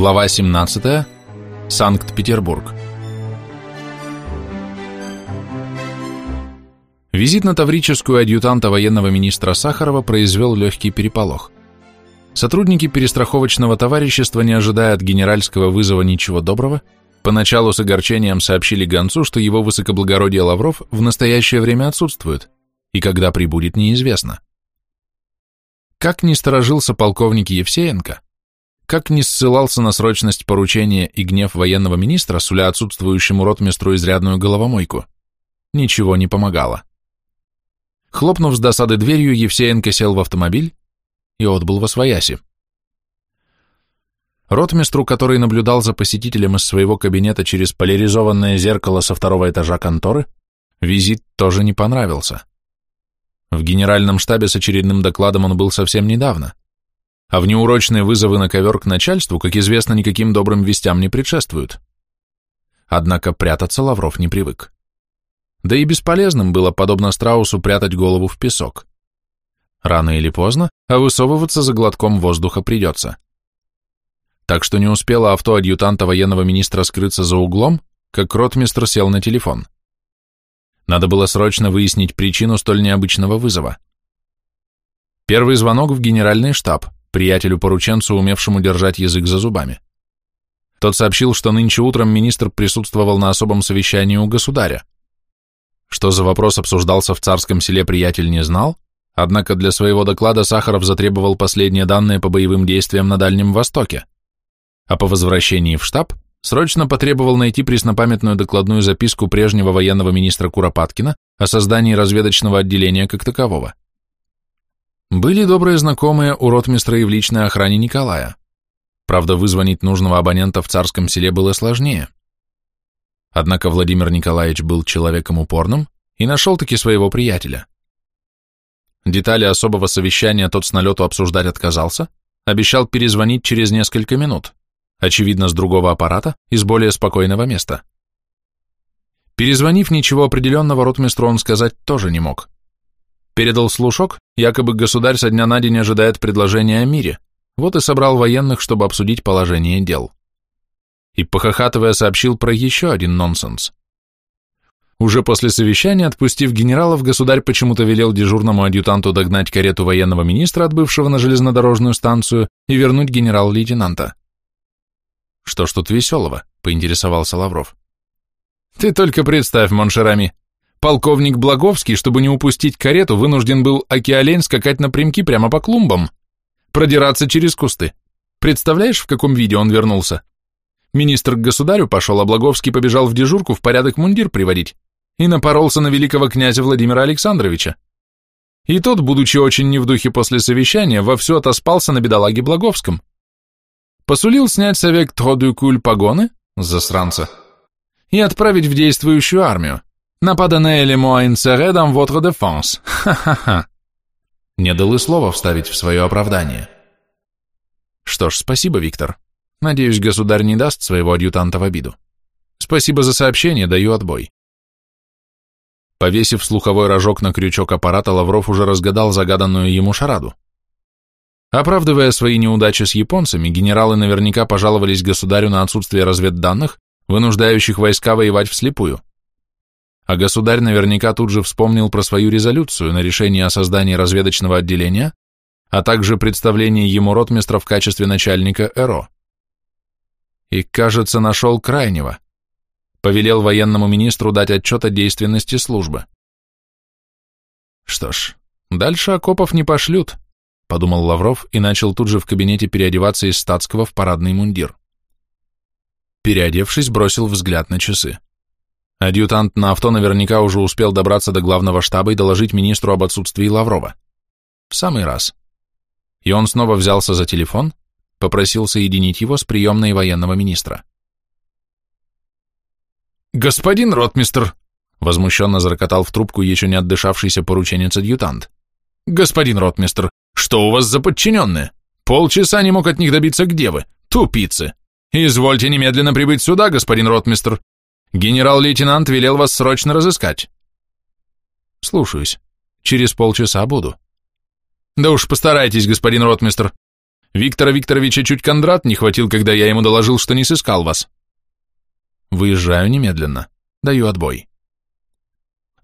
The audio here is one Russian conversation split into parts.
Глава 17. Санкт-Петербург. Визит на Таврическую адъютанта военного министра Сахарова произвел легкий переполох. Сотрудники перестраховочного товарищества, не ожидая от генеральского вызова ничего доброго, поначалу с огорчением сообщили гонцу, что его высокоблагородие Лавров в настоящее время отсутствует, и когда прибудет, неизвестно. Как ни сторожился полковник Евсеенко, как ни ссылался на срочность поручения и гнев военного министра, суля отсутствующему ротмистру изрядную головомойку, ничего не помогало. Хлопнув с досады дверью, Евсеенко сел в автомобиль и отбыл во свояси. Ротмистру, который наблюдал за посетителем из своего кабинета через поляризованное зеркало со второго этажа конторы, визит тоже не понравился. В генеральном штабе с очередным докладом он был совсем недавно, а внеурочные вызовы на ковер к начальству, как известно, никаким добрым вестям не предшествуют. Однако прятаться Лавров не привык. Да и бесполезным было, подобно страусу, прятать голову в песок. Рано или поздно, а высовываться за глотком воздуха придется. Так что не успело авто адъютанта военного министра скрыться за углом, как ротмистр сел на телефон. Надо было срочно выяснить причину столь необычного вызова. Первый звонок в генеральный штаб, приятелю-порученцу, умевшему держать язык за зубами. Тот сообщил, что нынче утром министр присутствовал на особом совещании у государя. Что за вопрос обсуждался в царском селе, приятель не знал, однако для своего доклада Сахаров затребовал последние данные по боевым действиям на Дальнем Востоке, а по возвращении в штаб срочно потребовал найти преснопамятную докладную записку прежнего военного министра Куропаткина о создании разведочного отделения как такового. Были добрые знакомые у ротмистра и в личной охране Николая. Правда, вызвонить нужного абонента в царском селе было сложнее. Однако Владимир Николаевич был человеком упорным и нашел-таки своего приятеля. Детали особого совещания тот с налету обсуждать отказался, обещал перезвонить через несколько минут очевидно, с другого аппарата и с более спокойного места. Перезвонив, ничего определенного ротмистру он сказать тоже не мог. Передал слушок, якобы государь со дня на день ожидает предложения о мире, вот и собрал военных, чтобы обсудить положение дел. И, похохатывая, сообщил про еще один нонсенс. Уже после совещания, отпустив генералов, государь почему-то велел дежурному адъютанту догнать карету военного министра, отбывшего на железнодорожную станцию, и вернуть генерал-лейтенанта. Что ж тут веселого? Поинтересовался Лавров. Ты только представь, Моншерами. Полковник Благовский, чтобы не упустить карету, вынужден был океолень скакать напрямки прямо по клумбам. Продираться через кусты. Представляешь, в каком виде он вернулся? Министр к государю пошел, а Благовский побежал в дежурку в порядок мундир приводить и напоролся на великого князя Владимира Александровича. И тот, будучи очень не в духе после совещания, вовсю отоспался на бедолаге Благовском. Посулил снять с avec trop погоны, засранца, и отправить в действующую армию. Нападанное ли dans votre défense. Ха-ха-ха. Не дал и слова вставить в свое оправдание. Что ж, спасибо, Виктор. Надеюсь, государь не даст своего адъютанта в обиду. Спасибо за сообщение, даю отбой. Повесив слуховой рожок на крючок аппарата, Лавров уже разгадал загаданную ему шараду. Оправдывая свои неудачи с японцами, генералы наверняка пожаловались государю на отсутствие разведданных, вынуждающих войска воевать вслепую. А государь наверняка тут же вспомнил про свою резолюцию на решение о создании разведочного отделения, а также представление ему ротмистра в качестве начальника ЭРО. И, кажется, нашел крайнего. Повелел военному министру дать отчет о действенности службы. Что ж, дальше окопов не пошлют подумал Лавров и начал тут же в кабинете переодеваться из статского в парадный мундир. Переодевшись, бросил взгляд на часы. Адъютант на авто наверняка уже успел добраться до главного штаба и доложить министру об отсутствии Лаврова. В самый раз. И он снова взялся за телефон, попросил соединить его с приемной военного министра. «Господин ротмистр!» — возмущенно зарокотал в трубку еще не отдышавшийся порученец-адъютант. «Господин ротмистр, что у вас за подчиненные? Полчаса не мог от них добиться, где вы? Тупицы! Извольте немедленно прибыть сюда, господин ротмистр. Генерал-лейтенант велел вас срочно разыскать. Слушаюсь. Через полчаса буду. Да уж постарайтесь, господин ротмистр. Виктора Викторовича чуть Кондрат не хватил, когда я ему доложил, что не сыскал вас. Выезжаю немедленно. Даю отбой.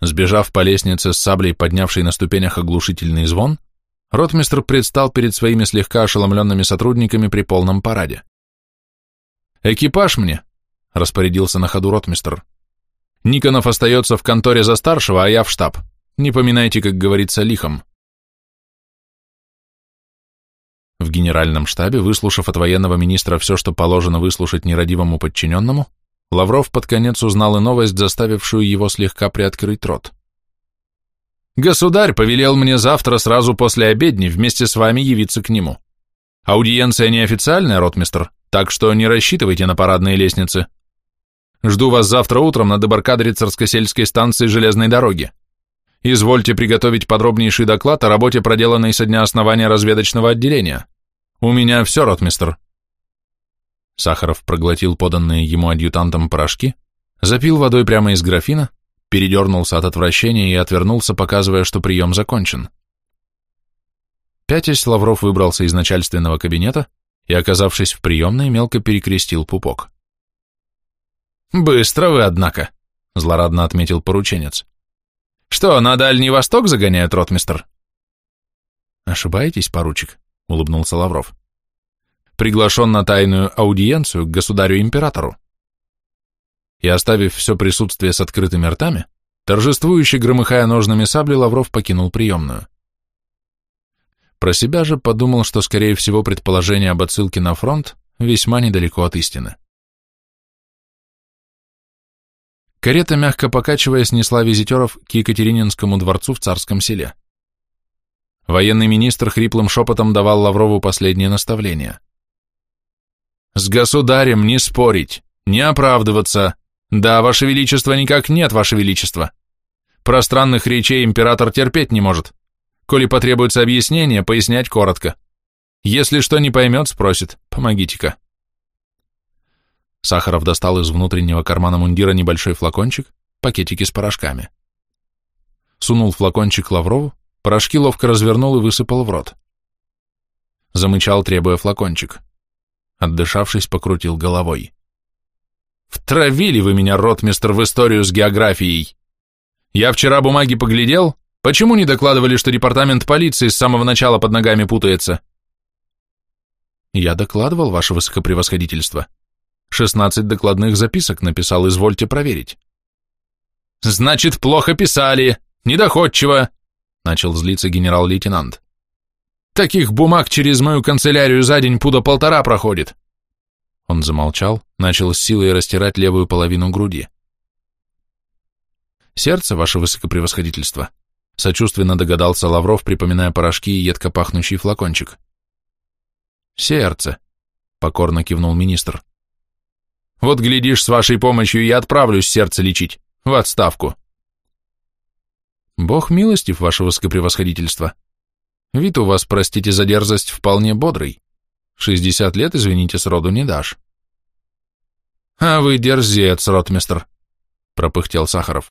Сбежав по лестнице с саблей, поднявшей на ступенях оглушительный звон, ротмистр предстал перед своими слегка ошеломленными сотрудниками при полном параде. «Экипаж мне!» — распорядился на ходу ротмистр. «Никонов остается в конторе за старшего, а я в штаб. Не поминайте, как говорится, лихом». В генеральном штабе, выслушав от военного министра все, что положено выслушать нерадивому подчиненному, Лавров под конец узнал и новость, заставившую его слегка приоткрыть рот. «Государь повелел мне завтра сразу после обедни вместе с вами явиться к нему. Аудиенция неофициальная, ротмистр, так что не рассчитывайте на парадные лестницы. Жду вас завтра утром на дебаркадере Царскосельской станции железной дороги. Извольте приготовить подробнейший доклад о работе, проделанной со дня основания разведочного отделения. У меня все, ротмистр». Сахаров проглотил поданные ему адъютантом порошки, запил водой прямо из графина, передернулся от отвращения и отвернулся, показывая, что прием закончен. Пятясь, Лавров выбрался из начальственного кабинета и, оказавшись в приемной, мелко перекрестил пупок. «Быстро вы, однако», — злорадно отметил порученец. «Что, на Дальний Восток загоняют, ротмистр?» «Ошибаетесь, поручик», — улыбнулся Лавров приглашен на тайную аудиенцию к государю-императору. И оставив все присутствие с открытыми ртами, торжествующе громыхая ножными сабли, Лавров покинул приемную. Про себя же подумал, что, скорее всего, предположение об отсылке на фронт весьма недалеко от истины. Карета, мягко покачиваясь, несла визитеров к Екатерининскому дворцу в Царском селе. Военный министр хриплым шепотом давал Лаврову последнее наставление. С государем не спорить, не оправдываться. Да, ваше величество, никак нет, ваше величество. Пространных речей император терпеть не может. Коли потребуется объяснение, пояснять коротко. Если что не поймет, спросит, помогите-ка. Сахаров достал из внутреннего кармана мундира небольшой флакончик, пакетики с порошками. Сунул флакончик Лаврову, порошки ловко развернул и высыпал в рот. Замычал, требуя флакончик. Отдышавшись, покрутил головой. «Втравили вы меня, ротмистр, в историю с географией! Я вчера бумаги поглядел, почему не докладывали, что департамент полиции с самого начала под ногами путается?» «Я докладывал, ваше высокопревосходительство. Шестнадцать докладных записок написал, извольте проверить». «Значит, плохо писали, недоходчиво», — начал злиться генерал-лейтенант. Таких бумаг через мою канцелярию за день пуда полтора проходит. Он замолчал, начал с силой растирать левую половину груди. Сердце, ваше высокопревосходительство, сочувственно догадался Лавров, припоминая порошки и едко пахнущий флакончик. Сердце, покорно кивнул министр. Вот глядишь, с вашей помощью я отправлюсь сердце лечить, в отставку. Бог милостив, ваше высокопревосходительство, Вид у вас, простите за дерзость, вполне бодрый. Шестьдесят лет, извините, сроду не дашь. А вы дерзец, ротмистр, пропыхтел Сахаров.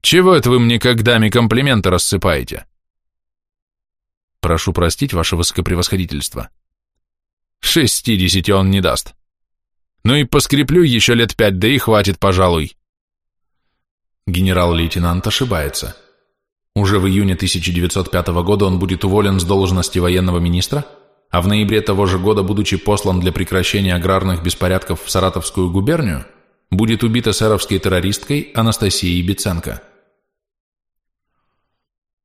Чего это вы мне как даме комплименты рассыпаете? Прошу простить, ваше высокопревосходительство. Шестидесяти он не даст. Ну и поскреплю еще лет пять, да и хватит, пожалуй. Генерал-лейтенант ошибается. Уже в июне 1905 года он будет уволен с должности военного министра, а в ноябре того же года, будучи послан для прекращения аграрных беспорядков в Саратовскую губернию, будет убит эсеровской террористкой Анастасией Биценко.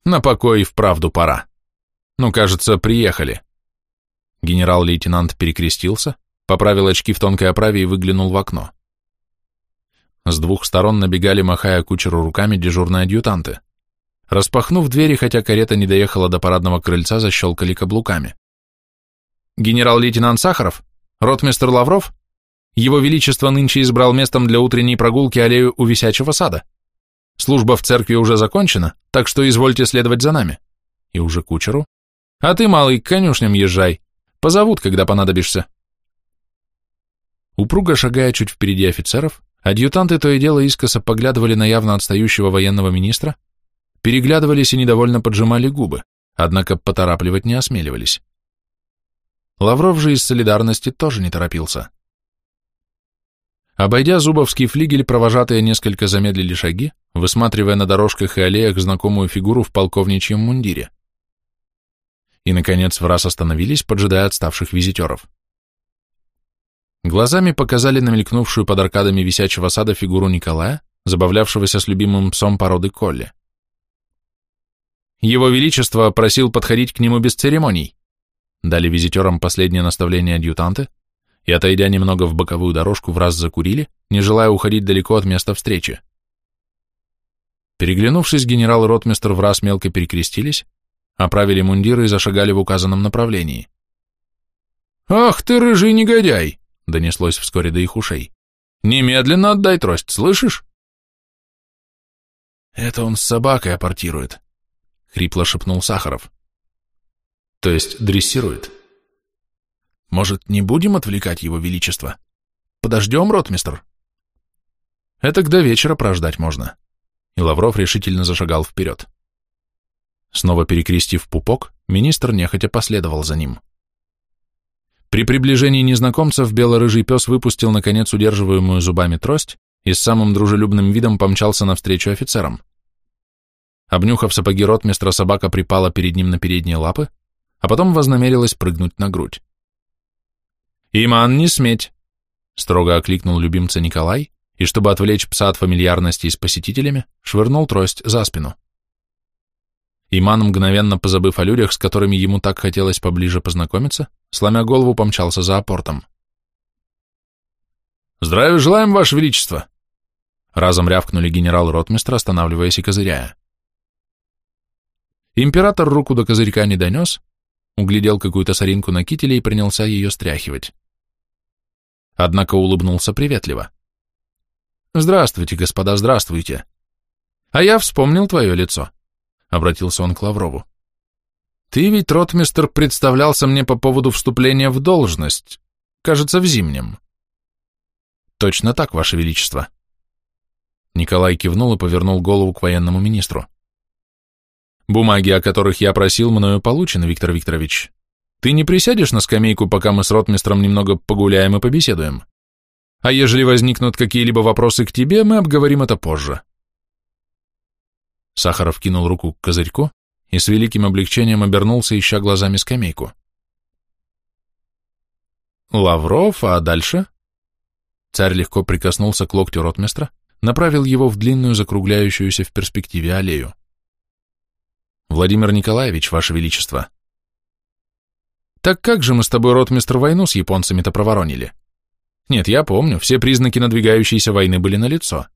На покой вправду пора. Ну, кажется, приехали. Генерал-лейтенант перекрестился, поправил очки в тонкой оправе и выглянул в окно. С двух сторон набегали, махая кучеру руками, дежурные адъютанты. Распахнув двери, хотя карета не доехала до парадного крыльца, защелкали каблуками. «Генерал-лейтенант Сахаров? Ротмистер Лавров? Его Величество нынче избрал местом для утренней прогулки аллею у Висячего сада. Служба в церкви уже закончена, так что извольте следовать за нами». И уже кучеру. «А ты, малый, к конюшням езжай. Позовут, когда понадобишься». Упруго шагая чуть впереди офицеров, адъютанты то и дело искоса поглядывали на явно отстающего военного министра, переглядывались и недовольно поджимали губы, однако поторапливать не осмеливались. Лавров же из солидарности тоже не торопился. Обойдя Зубовский флигель, провожатые несколько замедлили шаги, высматривая на дорожках и аллеях знакомую фигуру в полковничьем мундире. И, наконец, в раз остановились, поджидая отставших визитеров. Глазами показали намелькнувшую под аркадами висячего сада фигуру Николая, забавлявшегося с любимым псом породы Колли. Его Величество просил подходить к нему без церемоний. Дали визитерам последнее наставление адъютанты и, отойдя немного в боковую дорожку, в раз закурили, не желая уходить далеко от места встречи. Переглянувшись, генерал и ротмистр в раз мелко перекрестились, оправили мундиры и зашагали в указанном направлении. «Ах ты, рыжий негодяй!» — донеслось вскоре до их ушей. «Немедленно отдай трость, слышишь?» «Это он с собакой апортирует», — хрипло шепнул Сахаров. «То есть дрессирует?» «Может, не будем отвлекать его величество? Подождем, ротмистр?» «Это до вечера прождать можно». И Лавров решительно зашагал вперед. Снова перекрестив пупок, министр нехотя последовал за ним. При приближении незнакомцев бело-рыжий пес выпустил, наконец, удерживаемую зубами трость и с самым дружелюбным видом помчался навстречу офицерам. Обнюхав сапоги ротмистра, собака припала перед ним на передние лапы, а потом вознамерилась прыгнуть на грудь. «Иман, не сметь!» — строго окликнул любимца Николай, и, чтобы отвлечь пса от фамильярности с посетителями, швырнул трость за спину. Иман, мгновенно позабыв о людях, с которыми ему так хотелось поближе познакомиться, сломя голову, помчался за апортом. «Здравия желаем, Ваше Величество!» Разом рявкнули генерал-ротмистр, останавливаясь и козыряя. Император руку до козырька не донес, углядел какую-то соринку на кителе и принялся ее стряхивать. Однако улыбнулся приветливо. «Здравствуйте, господа, здравствуйте. А я вспомнил твое лицо», — обратился он к Лаврову. «Ты ведь, ротмистер, представлялся мне по поводу вступления в должность, кажется, в зимнем». Точно так, Ваше Величество. Николай кивнул и повернул голову к военному министру. Бумаги, о которых я просил, мною получены, Виктор Викторович. Ты не присядешь на скамейку, пока мы с ротмистром немного погуляем и побеседуем? А ежели возникнут какие-либо вопросы к тебе, мы обговорим это позже. Сахаров кинул руку к козырьку и с великим облегчением обернулся, ища глазами скамейку. Лавров, а дальше? Царь легко прикоснулся к локтю ротмистра, направил его в длинную закругляющуюся в перспективе аллею. Владимир Николаевич, Ваше Величество. Так как же мы с тобой, ротмистр, войну с японцами-то проворонили? Нет, я помню, все признаки надвигающейся войны были налицо.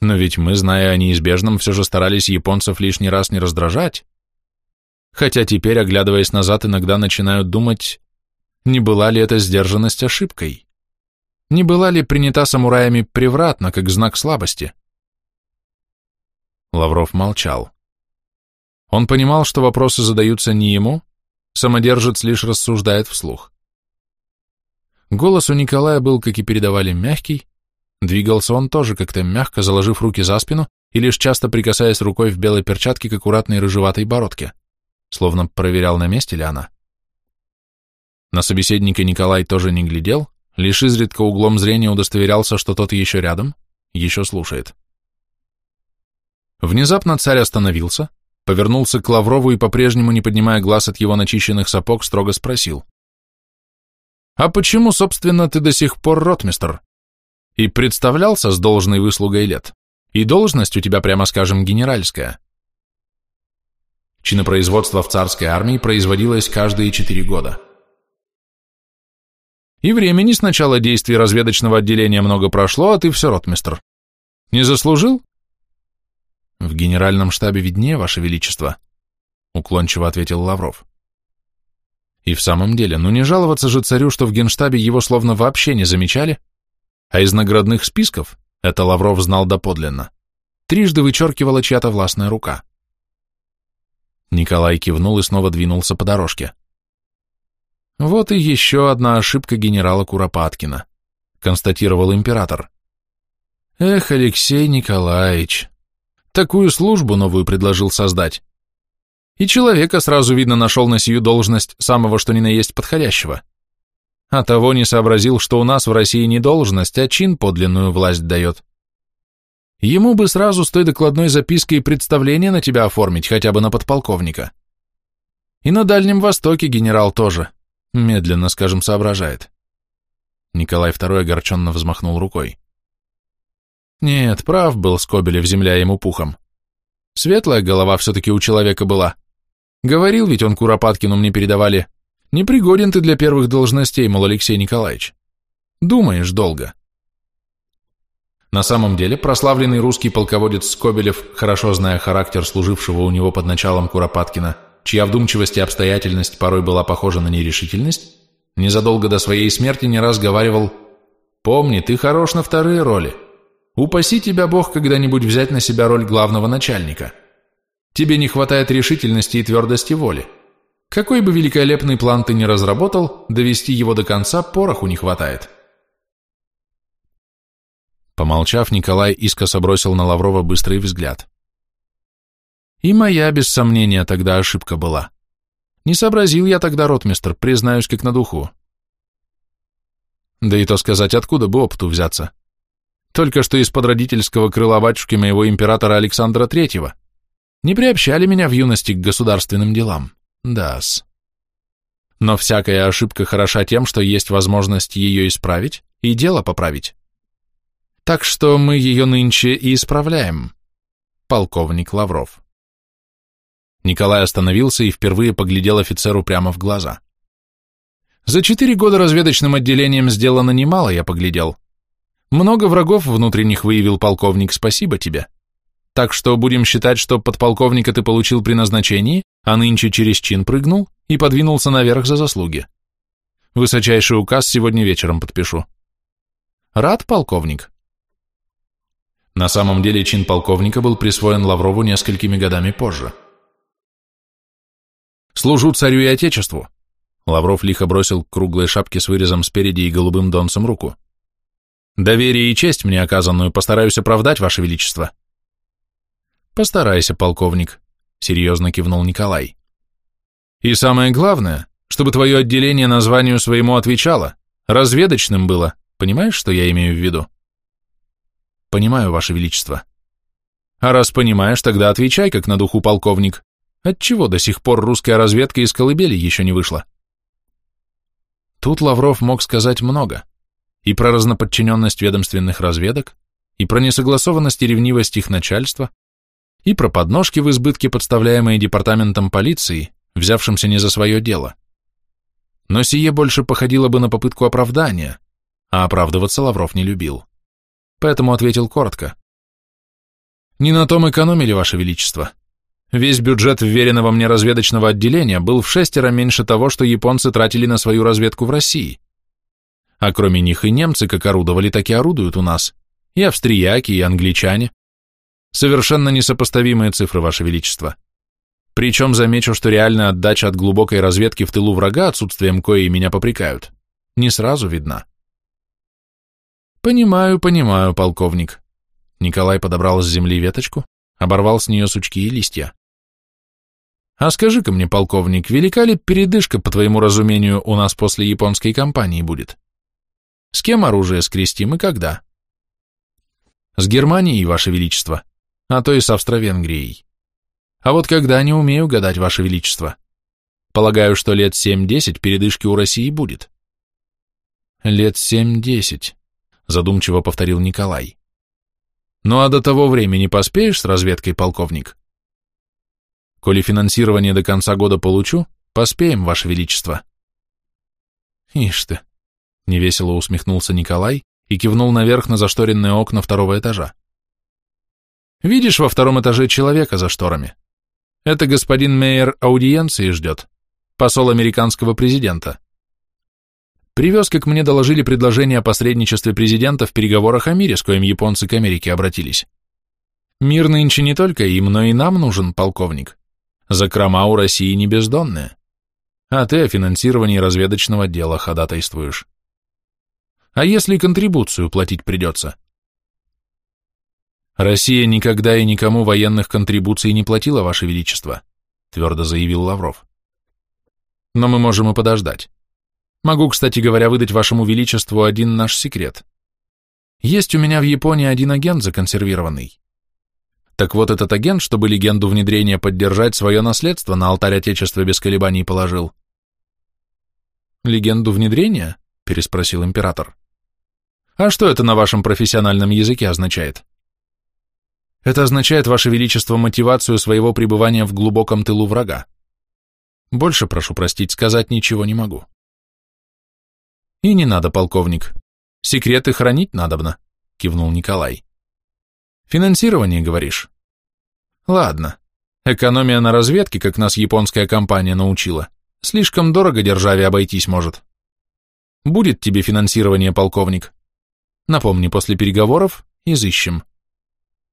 Но ведь мы, зная о неизбежном, все же старались японцев лишний раз не раздражать. Хотя теперь, оглядываясь назад, иногда начинают думать, не была ли эта сдержанность ошибкой? Не была ли принята самураями превратно, как знак слабости? Лавров молчал. Он понимал, что вопросы задаются не ему, самодержец лишь рассуждает вслух. Голос у Николая был, как и передавали, мягкий, двигался он тоже как-то мягко, заложив руки за спину и лишь часто прикасаясь рукой в белой перчатке к аккуратной рыжеватой бородке, словно проверял, на месте ли она. На собеседника Николай тоже не глядел, лишь изредка углом зрения удостоверялся, что тот еще рядом, еще слушает. Внезапно царь остановился, повернулся к Лаврову и, по-прежнему не поднимая глаз от его начищенных сапог, строго спросил. «А почему, собственно, ты до сих пор ротмистр? И представлялся с должной выслугой лет? И должность у тебя, прямо скажем, генеральская?» Чинопроизводство в царской армии производилось каждые четыре года. И времени с начала действий разведочного отделения много прошло, а ты все ротмистр. Не заслужил? В генеральном штабе виднее, Ваше Величество, уклончиво ответил Лавров. И в самом деле, ну не жаловаться же царю, что в генштабе его словно вообще не замечали, а из наградных списков, это Лавров знал доподлинно, трижды вычеркивала чья-то властная рука. Николай кивнул и снова двинулся по дорожке. Вот и еще одна ошибка генерала Куропаткина, констатировал император. Эх, Алексей Николаевич, такую службу новую предложил создать. И человека сразу видно нашел на сию должность самого что ни на есть подходящего. А того не сообразил, что у нас в России не должность, а чин подлинную власть дает. Ему бы сразу с той докладной запиской представление на тебя оформить, хотя бы на подполковника. И на Дальнем Востоке генерал тоже, медленно, скажем, соображает. Николай II огорченно взмахнул рукой. Нет, прав был Скобелев, земля ему пухом. Светлая голова все-таки у человека была. Говорил ведь он Куропаткину мне передавали. Непригоден ты для первых должностей, мол, Алексей Николаевич. Думаешь долго. На самом деле, прославленный русский полководец Скобелев, хорошо зная характер служившего у него под началом Куропаткина, чья вдумчивость и обстоятельность порой была похожа на нерешительность, незадолго до своей смерти не раз говаривал «Помни, ты хорош на вторые роли. Упаси тебя Бог когда-нибудь взять на себя роль главного начальника. Тебе не хватает решительности и твердости воли. Какой бы великолепный план ты ни разработал, довести его до конца пороху не хватает». Помолчав, Николай искоса бросил на Лаврова быстрый взгляд. И моя, без сомнения, тогда ошибка была. Не сообразил я тогда, ротмистр, признаюсь, как на духу. Да и то сказать, откуда бы опыту взяться. Только что из-под родительского крыла батюшки моего императора Александра Третьего. Не приобщали меня в юности к государственным делам. Да-с. Но всякая ошибка хороша тем, что есть возможность ее исправить и дело поправить. Так что мы ее нынче и исправляем. Полковник Лавров. Николай остановился и впервые поглядел офицеру прямо в глаза. За четыре года разведочным отделением сделано немало, я поглядел. Много врагов внутренних выявил полковник, спасибо тебе. Так что будем считать, что подполковника ты получил при назначении, а нынче через чин прыгнул и подвинулся наверх за заслуги. Высочайший указ сегодня вечером подпишу. Рад, полковник? На самом деле чин полковника был присвоен Лаврову несколькими годами позже. «Служу царю и отечеству!» Лавров лихо бросил круглой шапке с вырезом спереди и голубым донцем руку. «Доверие и честь мне оказанную постараюсь оправдать, Ваше Величество». «Постарайся, полковник», — серьезно кивнул Николай. «И самое главное, чтобы твое отделение названию своему отвечало, разведочным было, понимаешь, что я имею в виду?» Понимаю, Ваше Величество. А раз понимаешь, тогда отвечай, как на духу полковник. Отчего до сих пор русская разведка из колыбели еще не вышла? Тут Лавров мог сказать много. И про разноподчиненность ведомственных разведок, и про несогласованность и ревнивость их начальства, и про подножки в избытке, подставляемые департаментом полиции, взявшимся не за свое дело. Но сие больше походило бы на попытку оправдания, а оправдываться Лавров не любил поэтому ответил коротко. «Не на том экономили, Ваше Величество. Весь бюджет вверенного мне разведочного отделения был в шестеро меньше того, что японцы тратили на свою разведку в России. А кроме них и немцы как орудовали, так и орудуют у нас, и австрияки, и англичане. Совершенно несопоставимые цифры, Ваше Величество. Причем замечу, что реальная отдача от глубокой разведки в тылу врага, отсутствием кои меня попрекают, не сразу видна. «Понимаю, понимаю, полковник». Николай подобрал с земли веточку, оборвал с нее сучки и листья. «А скажи-ка мне, полковник, велика ли передышка, по твоему разумению, у нас после японской кампании будет? С кем оружие скрестим и когда?» «С Германией, Ваше Величество, а то и с Австро-Венгрией. А вот когда не умею гадать, Ваше Величество. Полагаю, что лет семь-десять передышки у России будет». «Лет семь-десять», задумчиво повторил Николай. Ну а до того времени поспеешь с разведкой, полковник? Коли финансирование до конца года получу, поспеем, Ваше Величество. Ишь ты, невесело усмехнулся Николай и кивнул наверх на зашторенные окна второго этажа. Видишь во втором этаже человека за шторами? Это господин Мейер аудиенции ждет, посол американского президента. Привез, как мне доложили, предложение о посредничестве президента в переговорах о мире, с коим японцы к Америке обратились. Мир нынче не только им, но и нам нужен, полковник. Закрома у России не бездонная. А ты о финансировании разведочного дела ходатайствуешь. А если контрибуцию платить придется? Россия никогда и никому военных контрибуций не платила, Ваше Величество. твердо заявил Лавров. Но мы можем и подождать. Могу, кстати говоря, выдать вашему величеству один наш секрет. Есть у меня в Японии один агент законсервированный. Так вот этот агент, чтобы легенду внедрения поддержать, свое наследство на алтарь Отечества без колебаний положил. «Легенду внедрения?» – переспросил император. «А что это на вашем профессиональном языке означает?» «Это означает, Ваше Величество, мотивацию своего пребывания в глубоком тылу врага. Больше, прошу простить, сказать ничего не могу». «И не надо, полковник. Секреты хранить надобно», — кивнул Николай. «Финансирование, говоришь?» «Ладно. Экономия на разведке, как нас японская компания научила, слишком дорого державе обойтись может. Будет тебе финансирование, полковник. Напомни, после переговоров изыщем.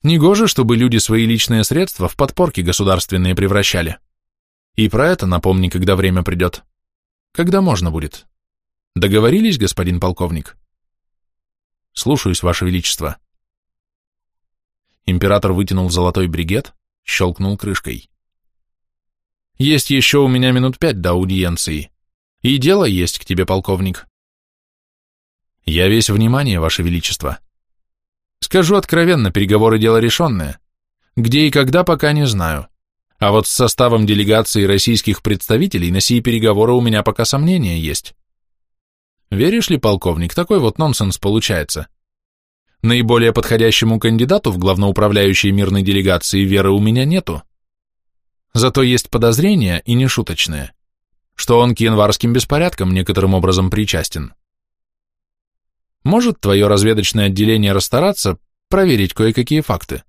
Негоже, чтобы люди свои личные средства в подпорки государственные превращали. И про это напомни, когда время придет. Когда можно будет. Договорились, господин полковник? Слушаюсь, Ваше Величество. Император вытянул золотой бригет, щелкнул крышкой. Есть еще у меня минут пять до аудиенции. И дело есть к тебе, полковник. Я весь внимание, Ваше Величество. Скажу откровенно, переговоры дело решенное. Где и когда, пока не знаю. А вот с составом делегации российских представителей на сии переговоры у меня пока сомнения есть. Веришь ли, полковник, такой вот нонсенс получается? Наиболее подходящему кандидату в главноуправляющей мирной делегации веры у меня нету. Зато есть подозрения, и не шуточные, что он к январским беспорядкам некоторым образом причастен. Может твое разведочное отделение расстараться, проверить кое-какие факты?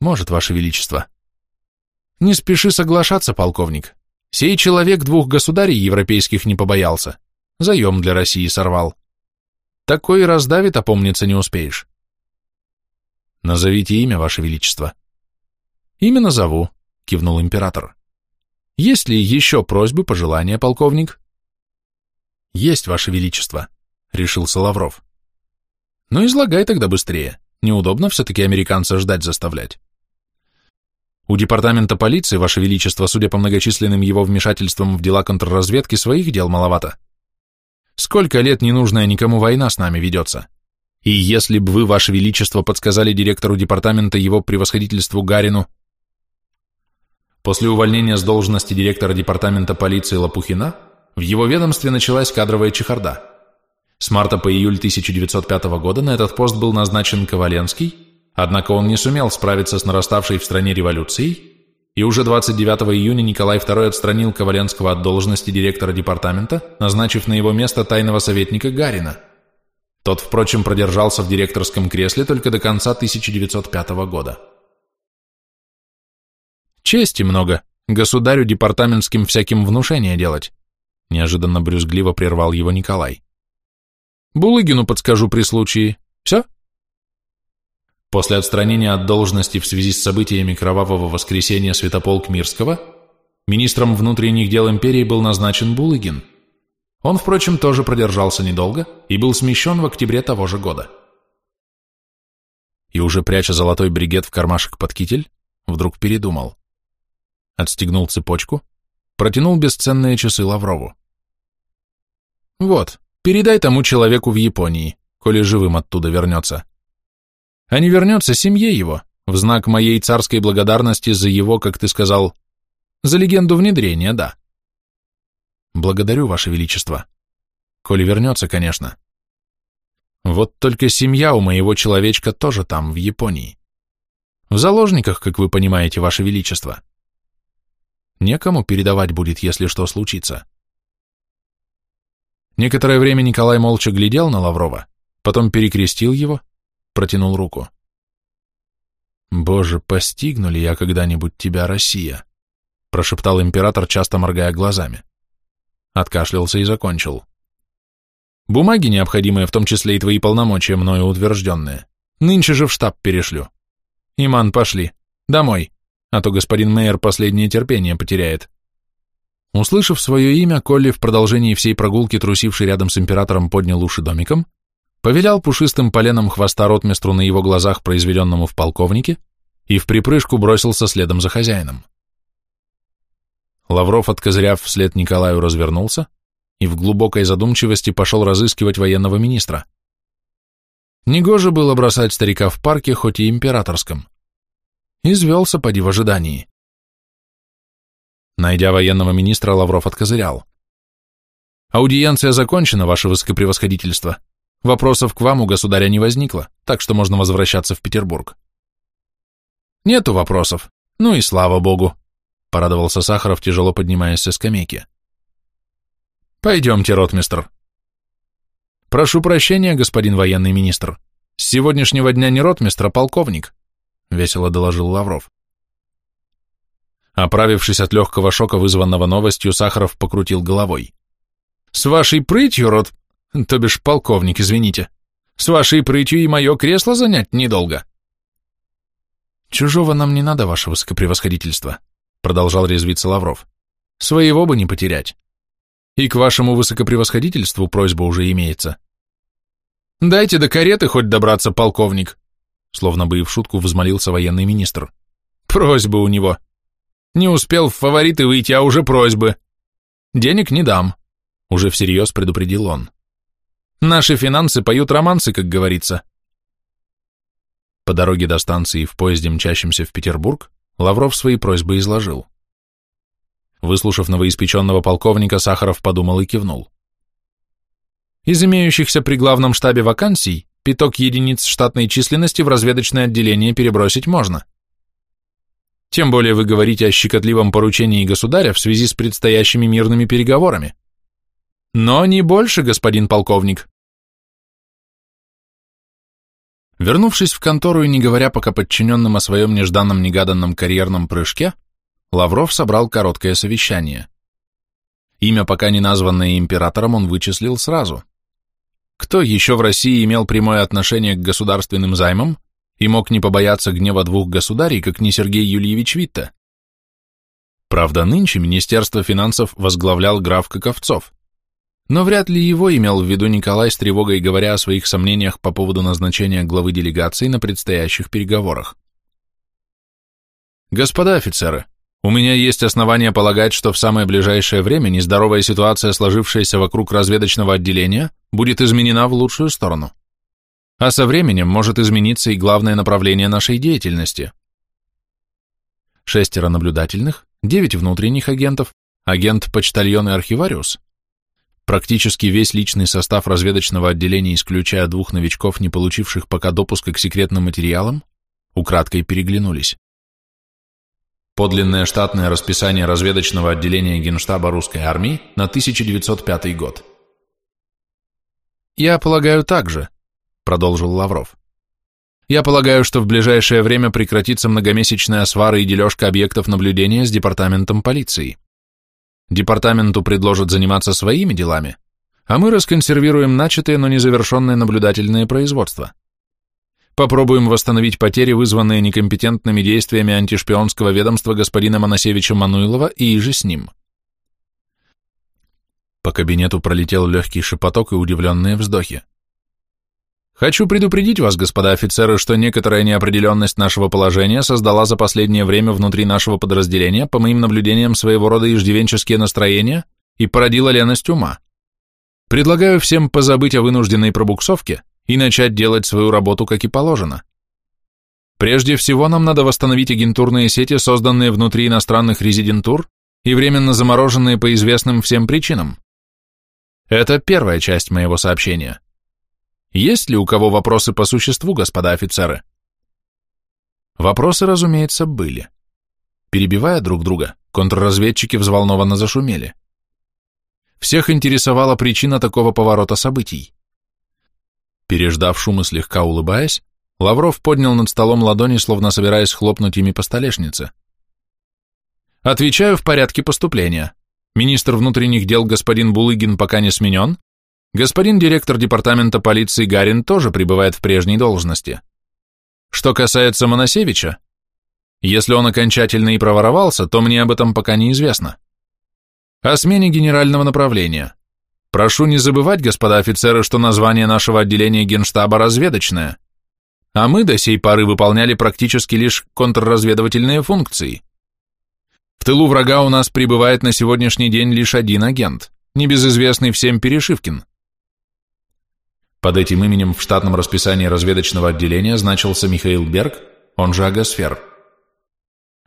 Может, Ваше Величество. Не спеши соглашаться, полковник. Сей человек двух государей европейских не побоялся заем для России сорвал. Такой раздавит, опомниться не успеешь. Назовите имя, Ваше Величество. Имя назову, кивнул император. Есть ли еще просьбы, пожелания, полковник? Есть, Ваше Величество, решился Лавров. Ну, излагай тогда быстрее. Неудобно все-таки американца ждать заставлять. У департамента полиции, Ваше Величество, судя по многочисленным его вмешательствам в дела контрразведки, своих дел маловато. Сколько лет ненужная никому война с нами ведется? И если бы вы, Ваше Величество, подсказали директору департамента его превосходительству Гарину... После увольнения с должности директора департамента полиции Лопухина в его ведомстве началась кадровая чехарда. С марта по июль 1905 года на этот пост был назначен Коваленский, однако он не сумел справиться с нараставшей в стране революцией и уже 29 июня Николай II отстранил Коваленского от должности директора департамента, назначив на его место тайного советника Гарина. Тот, впрочем, продержался в директорском кресле только до конца 1905 года. «Чести много, государю департаментским всяким внушения делать», неожиданно брюзгливо прервал его Николай. «Булыгину подскажу при случае. Все?» После отстранения от должности в связи с событиями кровавого воскресения Святополк Мирского, министром внутренних дел империи был назначен Булыгин. Он, впрочем, тоже продержался недолго и был смещен в октябре того же года. И уже пряча золотой бригет в кармашек под китель, вдруг передумал. Отстегнул цепочку, протянул бесценные часы Лаврову. «Вот, передай тому человеку в Японии, коли живым оттуда вернется а не вернется семье его, в знак моей царской благодарности за его, как ты сказал, за легенду внедрения, да. Благодарю, Ваше Величество. Коли вернется, конечно. Вот только семья у моего человечка тоже там, в Японии. В заложниках, как вы понимаете, Ваше Величество. Некому передавать будет, если что случится. Некоторое время Николай молча глядел на Лаврова, потом перекрестил его, протянул руку. «Боже, постигну ли я когда-нибудь тебя, Россия?» прошептал император, часто моргая глазами. Откашлялся и закончил. «Бумаги необходимые, в том числе и твои полномочия, мною утвержденные. Нынче же в штаб перешлю. Иман, пошли. Домой, а то господин мэр последнее терпение потеряет». Услышав свое имя, Колли в продолжении всей прогулки, трусивший рядом с императором, поднял уши домиком повилял пушистым поленом хвоста ротмистру на его глазах, произведенному в полковнике, и в припрыжку бросился следом за хозяином. Лавров, откозыряв вслед Николаю, развернулся и в глубокой задумчивости пошел разыскивать военного министра. Негоже было бросать старика в парке, хоть и императорском. Извелся, поди, в ожидании. Найдя военного министра, Лавров откозырял. «Аудиенция закончена, ваше высокопревосходительство. Вопросов к вам у государя не возникло, так что можно возвращаться в Петербург». «Нету вопросов. Ну и слава богу», — порадовался Сахаров, тяжело поднимаясь со скамейки. «Пойдемте, ротмистр». «Прошу прощения, господин военный министр. С сегодняшнего дня не ротмистр, а полковник», — весело доложил Лавров. Оправившись от легкого шока, вызванного новостью, Сахаров покрутил головой. «С вашей прытью, рот... то бишь полковник, извините. С вашей прытью и мое кресло занять недолго». «Чужого нам не надо, ваше высокопревосходительство», — продолжал резвиться Лавров. «Своего бы не потерять. И к вашему высокопревосходительству просьба уже имеется». «Дайте до кареты хоть добраться, полковник», — словно бы и в шутку взмолился военный министр. «Просьба у него. Не успел в фавориты выйти, а уже просьбы. Денег не дам, уже всерьез предупредил он. Наши финансы поют романсы, как говорится. По дороге до станции в поезде, мчащемся в Петербург, Лавров свои просьбы изложил. Выслушав новоиспеченного полковника, Сахаров подумал и кивнул. Из имеющихся при главном штабе вакансий пяток единиц штатной численности в разведочное отделение перебросить можно. Тем более вы говорите о щекотливом поручении государя в связи с предстоящими мирными переговорами. Но не больше, господин полковник. Вернувшись в контору и не говоря пока подчиненным о своем нежданном-негаданном карьерном прыжке, Лавров собрал короткое совещание. Имя, пока не названное императором, он вычислил сразу. Кто еще в России имел прямое отношение к государственным займам, и мог не побояться гнева двух государей, как не Сергей Юльевич Витте. Правда, нынче Министерство финансов возглавлял граф Каковцов, но вряд ли его имел в виду Николай с тревогой, говоря о своих сомнениях по поводу назначения главы делегации на предстоящих переговорах. Господа офицеры, у меня есть основания полагать, что в самое ближайшее время нездоровая ситуация, сложившаяся вокруг разведочного отделения, будет изменена в лучшую сторону а со временем может измениться и главное направление нашей деятельности. Шестеро наблюдательных, девять внутренних агентов, агент-почтальон и архивариус. Практически весь личный состав разведочного отделения, исключая двух новичков, не получивших пока допуска к секретным материалам, украдкой переглянулись. Подлинное штатное расписание разведочного отделения Генштаба русской армии на 1905 год. Я полагаю также, продолжил Лавров. Я полагаю, что в ближайшее время прекратится многомесячная свара и дележка объектов наблюдения с департаментом полиции. Департаменту предложат заниматься своими делами, а мы расконсервируем начатое, но незавершенное наблюдательное производство. Попробуем восстановить потери, вызванные некомпетентными действиями антишпионского ведомства господина Моносевича Мануилова и же с ним. По кабинету пролетел легкий шепоток и удивленные вздохи. Хочу предупредить вас, господа офицеры, что некоторая неопределенность нашего положения создала за последнее время внутри нашего подразделения, по моим наблюдениям, своего рода иждивенческие настроения и породила леность ума. Предлагаю всем позабыть о вынужденной пробуксовке и начать делать свою работу, как и положено. Прежде всего, нам надо восстановить агентурные сети, созданные внутри иностранных резидентур и временно замороженные по известным всем причинам. Это первая часть моего сообщения. Есть ли у кого вопросы по существу, господа офицеры? Вопросы, разумеется, были. Перебивая друг друга, контрразведчики взволнованно зашумели. Всех интересовала причина такого поворота событий. Переждав шум и слегка улыбаясь, Лавров поднял над столом ладони, словно собираясь хлопнуть ими по столешнице. «Отвечаю в порядке поступления. Министр внутренних дел господин Булыгин пока не сменен, Господин директор департамента полиции Гарин тоже пребывает в прежней должности. Что касается Моносевича, если он окончательно и проворовался, то мне об этом пока неизвестно. О смене генерального направления. Прошу не забывать, господа офицеры, что название нашего отделения генштаба разведочное, а мы до сей поры выполняли практически лишь контрразведывательные функции. В тылу врага у нас прибывает на сегодняшний день лишь один агент, небезызвестный всем Перешивкин. Под этим именем в штатном расписании разведочного отделения значился Михаил Берг, он же Агосфер.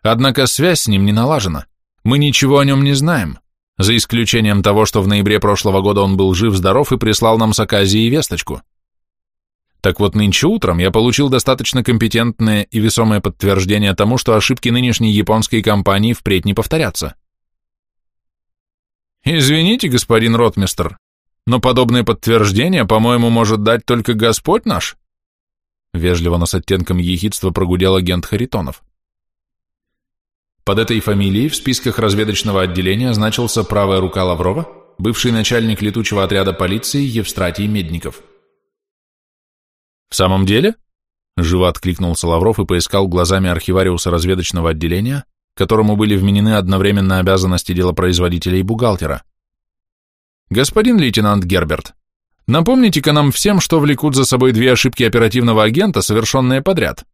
Однако связь с ним не налажена. Мы ничего о нем не знаем, за исключением того, что в ноябре прошлого года он был жив-здоров и прислал нам с Аказии весточку. Так вот, нынче утром я получил достаточно компетентное и весомое подтверждение тому, что ошибки нынешней японской компании впредь не повторятся. Извините, господин ротмистр, но подобное подтверждение, по-моему, может дать только Господь наш. Вежливо, но с оттенком ехидства прогудел агент Харитонов. Под этой фамилией в списках разведочного отделения значился правая рука Лаврова, бывший начальник летучего отряда полиции Евстратий Медников. «В самом деле?» – живо откликнулся Лавров и поискал глазами архивариуса разведочного отделения, которому были вменены одновременно обязанности делопроизводителя и бухгалтера. «Господин лейтенант Герберт, напомните-ка нам всем, что влекут за собой две ошибки оперативного агента, совершенные подряд».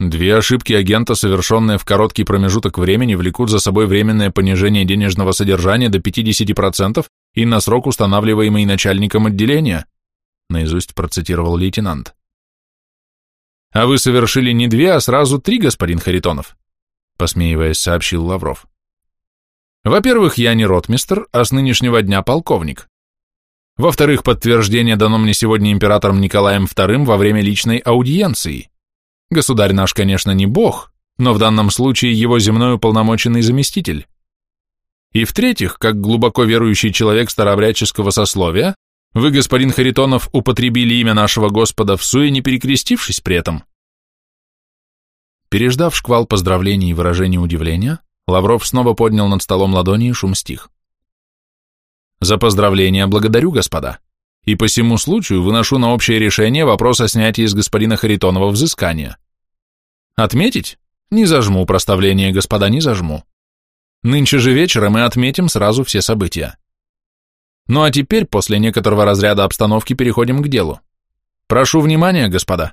Две ошибки агента, совершенные в короткий промежуток времени, влекут за собой временное понижение денежного содержания до 50% и на срок, устанавливаемый начальником отделения, наизусть процитировал лейтенант. А вы совершили не две, а сразу три, господин Харитонов, посмеиваясь, сообщил Лавров. Во-первых, я не ротмистр, а с нынешнего дня полковник. Во-вторых, подтверждение дано мне сегодня императором Николаем II во время личной аудиенции. Государь наш, конечно, не бог, но в данном случае его земной уполномоченный заместитель. И в-третьих, как глубоко верующий человек старообрядческого сословия, вы, господин Харитонов, употребили имя нашего Господа в суе, не перекрестившись при этом. Переждав шквал поздравлений и выражений удивления, Лавров снова поднял над столом ладони и шум стих. За поздравления благодарю, господа и по всему случаю выношу на общее решение вопрос о снятии с господина Харитонова взыскания. Отметить? Не зажму проставление, господа, не зажму. Нынче же вечером мы отметим сразу все события. Ну а теперь, после некоторого разряда обстановки, переходим к делу. Прошу внимания, господа.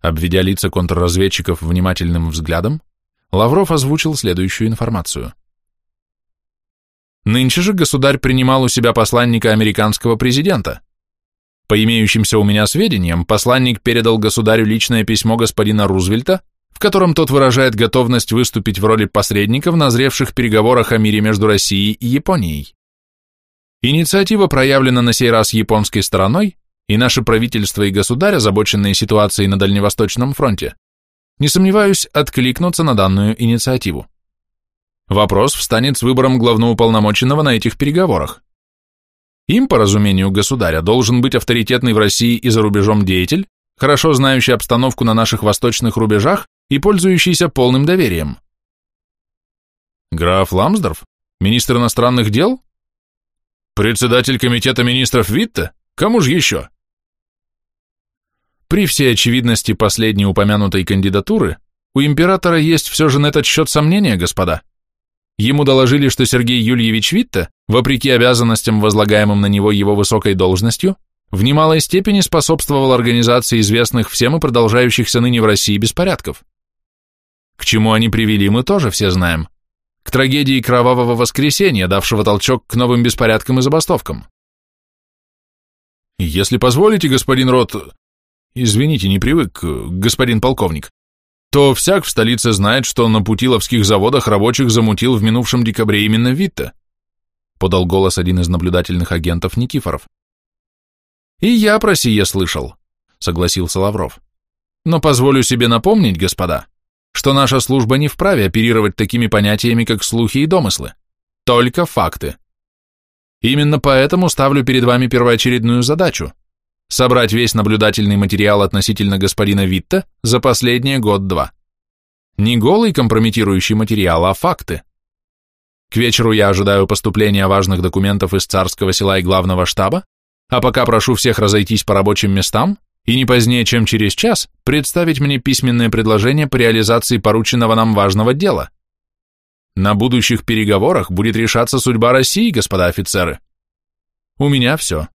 Обведя лица контрразведчиков внимательным взглядом, Лавров озвучил следующую информацию. Нынче же государь принимал у себя посланника американского президента. По имеющимся у меня сведениям, посланник передал государю личное письмо господина Рузвельта, в котором тот выражает готовность выступить в роли посредника в назревших переговорах о мире между Россией и Японией. Инициатива проявлена на сей раз японской стороной, и наше правительство и государь, озабоченные ситуацией на Дальневосточном фронте, не сомневаюсь, откликнутся на данную инициативу. Вопрос встанет с выбором главноуполномоченного на этих переговорах. Им, по разумению государя, должен быть авторитетный в России и за рубежом деятель, хорошо знающий обстановку на наших восточных рубежах и пользующийся полным доверием. Граф Ламсдорф? Министр иностранных дел? Председатель комитета министров Витте? Кому же еще? При всей очевидности последней упомянутой кандидатуры, у императора есть все же на этот счет сомнения, господа. Ему доложили, что Сергей Юльевич Витте, вопреки обязанностям, возлагаемым на него его высокой должностью, в немалой степени способствовал организации известных всем и продолжающихся ныне в России беспорядков. К чему они привели, мы тоже все знаем. К трагедии кровавого воскресенья, давшего толчок к новым беспорядкам и забастовкам. Если позволите, господин Рот... Извините, не привык, господин полковник то всяк в столице знает, что на путиловских заводах рабочих замутил в минувшем декабре именно Витте, подал голос один из наблюдательных агентов Никифоров. И я про сие слышал, согласился Лавров. Но позволю себе напомнить, господа, что наша служба не вправе оперировать такими понятиями, как слухи и домыслы, только факты. Именно поэтому ставлю перед вами первоочередную задачу собрать весь наблюдательный материал относительно господина Витта за последние год-два. Не голый компрометирующий материал, а факты. К вечеру я ожидаю поступления важных документов из царского села и главного штаба, а пока прошу всех разойтись по рабочим местам и не позднее, чем через час, представить мне письменное предложение по реализации порученного нам важного дела. На будущих переговорах будет решаться судьба России, господа офицеры. У меня все.